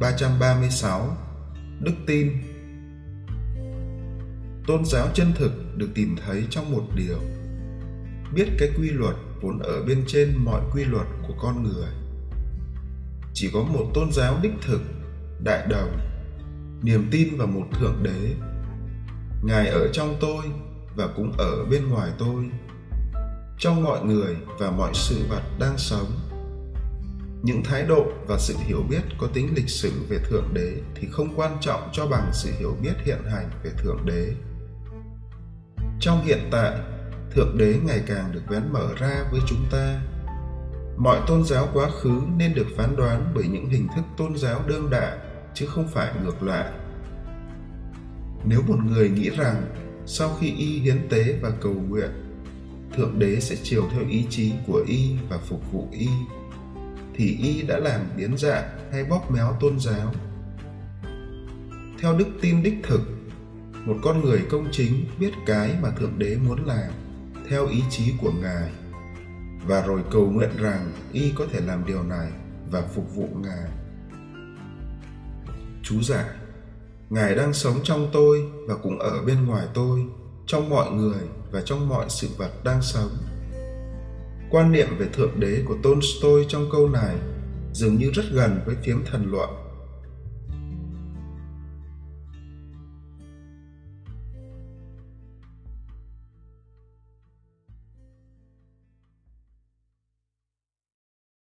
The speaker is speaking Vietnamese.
336 Đức tin. Tôn giáo chân thực được tìm thấy trong một điều Biết cái quy luật vốn ở bên trên mọi quy luật của con người. Chỉ có một tôn giáo đích thực, đại đồng Niềm tin vào một thượng đế. Ngài ở trong tôi và cũng ở bên ngoài tôi Trong mọi người và mọi sự vật đang sống những thái độ và sự hiểu biết có tính lịch sử về thượng đế thì không quan trọng cho bằng sự hiểu biết hiện hành về thượng đế. Trong hiện tại, thượng đế ngày càng được vén mở ra với chúng ta. Mọi tôn giáo quá khứ nên được phán đoán bởi những hình thức tôn giáo đương đại, chứ không phải ngược lại. Nếu một người nghĩ rằng sau khi y hiến tế và cầu nguyện, thượng đế sẽ chiều theo ý chí của y và phục vụ y thì y đã làm biến dạng hay bóp méo tôn giáo. Theo đức tin đích thực, một con người công chính biết cái mà thượng đế muốn làm, theo ý chí của ngài. Và rồi cầu nguyện rằng y có thể làm điều này và phục vụ ngài. Chú giải ngài đang sống trong tôi và cũng ở bên ngoài tôi, trong mọi người và trong mọi sự vật đang sống quan niệm về thượng đế của tolstoy trong câu này dường như rất gần với tiếng thần luận.